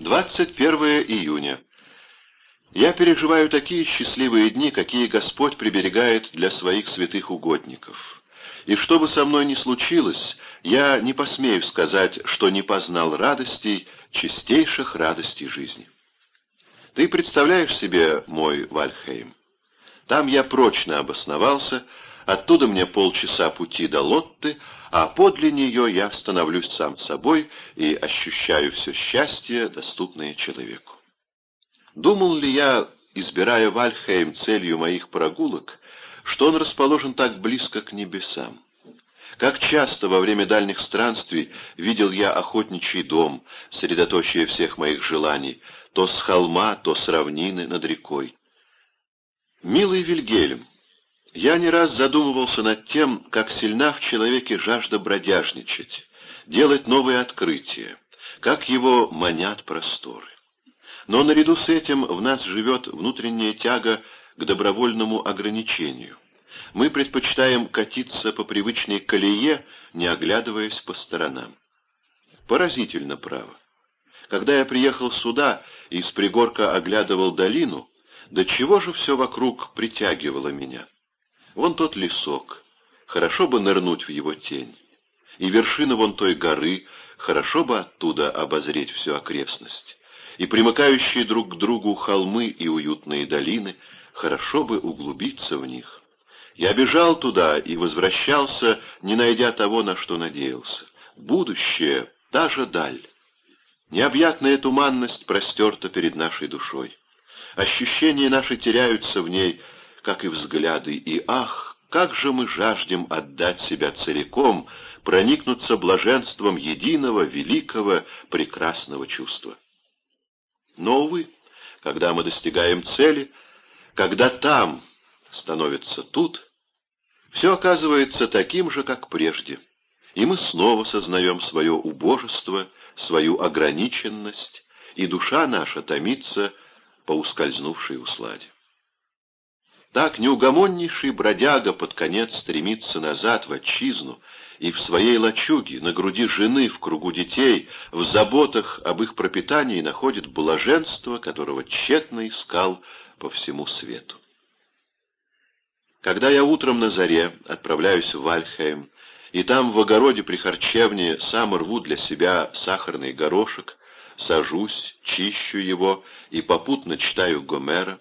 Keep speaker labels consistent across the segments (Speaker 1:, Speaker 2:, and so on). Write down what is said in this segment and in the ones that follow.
Speaker 1: 21 июня. Я переживаю такие счастливые дни, какие Господь приберегает для своих святых угодников. И что бы со мной ни случилось, я не посмею сказать, что не познал радостей, чистейших радостей жизни. Ты представляешь себе мой Вальхейм? Там я прочно обосновался, оттуда мне полчаса пути до Лотты, а подле нее я становлюсь сам собой и ощущаю все счастье, доступное человеку. Думал ли я, избирая Вальхейм целью моих прогулок, что он расположен так близко к небесам? Как часто во время дальних странствий видел я охотничий дом, средоточие всех моих желаний, то с холма, то с равнины над рекой. Милый Вильгельм, я не раз задумывался над тем, как сильна в человеке жажда бродяжничать, делать новые открытия, как его манят просторы. Но наряду с этим в нас живет внутренняя тяга к добровольному ограничению. Мы предпочитаем катиться по привычной колее, не оглядываясь по сторонам. Поразительно право. Когда я приехал сюда и с пригорка оглядывал долину, до чего же все вокруг притягивало меня? Вон тот лесок, хорошо бы нырнуть в его тень. И вершина вон той горы, хорошо бы оттуда обозреть всю окрестность. И примыкающие друг к другу холмы и уютные долины, хорошо бы углубиться в них. Я бежал туда и возвращался, не найдя того, на что надеялся. Будущее — та же даль. Необъятная туманность простерта перед нашей душой. Ощущения наши теряются в ней, как и взгляды, и ах, как же мы жаждем отдать себя целиком, проникнуться блаженством единого, великого, прекрасного чувства. Но, увы, когда мы достигаем цели, когда там становится тут, все оказывается таким же, как прежде, и мы снова сознаем свое убожество, свою ограниченность, и душа наша томится по ускользнувшей усладе. Так неугомоннейший бродяга под конец стремится назад в отчизну и в своей лачуге, на груди жены, в кругу детей, в заботах об их пропитании находит блаженство, которого тщетно искал по всему свету. Когда я утром на заре отправляюсь в Вальхейм, и там в огороде при харчевне сам рву для себя сахарный горошек, сажусь, чищу его и попутно читаю Гомера,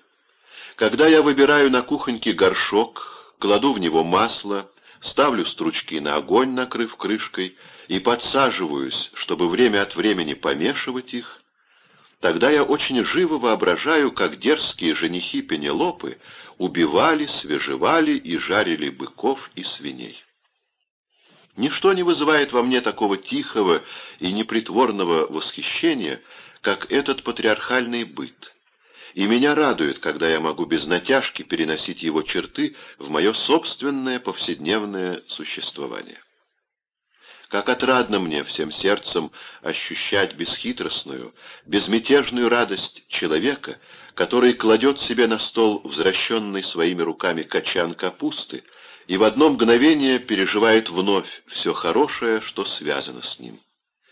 Speaker 1: когда я выбираю на кухоньке горшок, кладу в него масло, ставлю стручки на огонь, накрыв крышкой, и подсаживаюсь, чтобы время от времени помешивать их, тогда я очень живо воображаю, как дерзкие женихи Пенелопы убивали, свежевали и жарили быков и свиней. Ничто не вызывает во мне такого тихого и непритворного восхищения, как этот патриархальный быт и меня радует, когда я могу без натяжки переносить его черты в мое собственное повседневное существование. Как отрадно мне всем сердцем ощущать бесхитростную, безмятежную радость человека, который кладет себе на стол возвращенный своими руками качан капусты и в одно мгновение переживает вновь все хорошее, что связано с ним.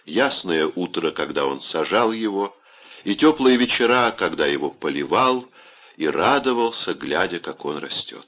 Speaker 1: Ясное утро, когда он сажал его, и теплые вечера, когда его поливал, и радовался, глядя, как он растет.